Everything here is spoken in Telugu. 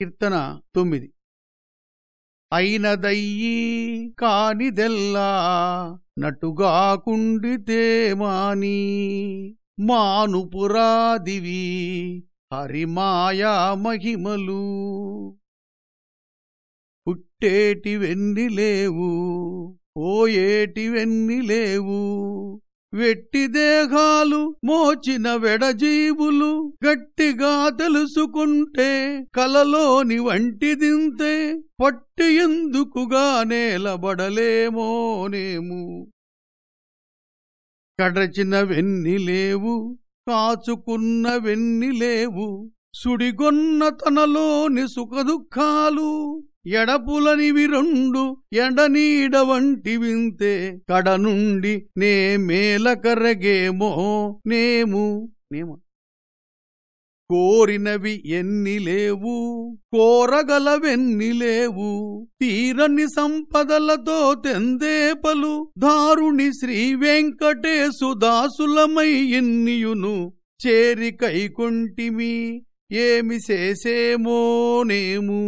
కీర్తన తొమ్మిది. అయినదయ్యి కానిదెల్లా నటుగాకుండితే మాని మానుపురాదివి హరిమాయా మహిమలు. పుట్టేటివెన్ని లేవు పోయేటివెన్ని లేవు వెట్టి దేహాలు మోచిన వెడజీవులు గట్టిగా తెలుసుకుంటే కలలోని వంటిదింతే పట్టి ఎందుకుగా నేలబడలేమోనేము కడచిన వెన్నిలేవు కాచుకున్న వెన్నిలేవు సుడిగొన్న తనలోని సుఖదుఖాలు ఎడపులనివి రెండు ఎడనీడ వంటి వింతే కడ నుండి నే మేలకరగేమో నేము. నేమ. కోరినవి ఎన్ని లేవు కోరగలవెన్ని లేవు తీరని సంపదలతో తెందేపలు దారుణి శ్రీ వెంకటేశు దాసులమై ఎన్నియును చేరి కైకొంటిమి ఏమి చేసేమోనేము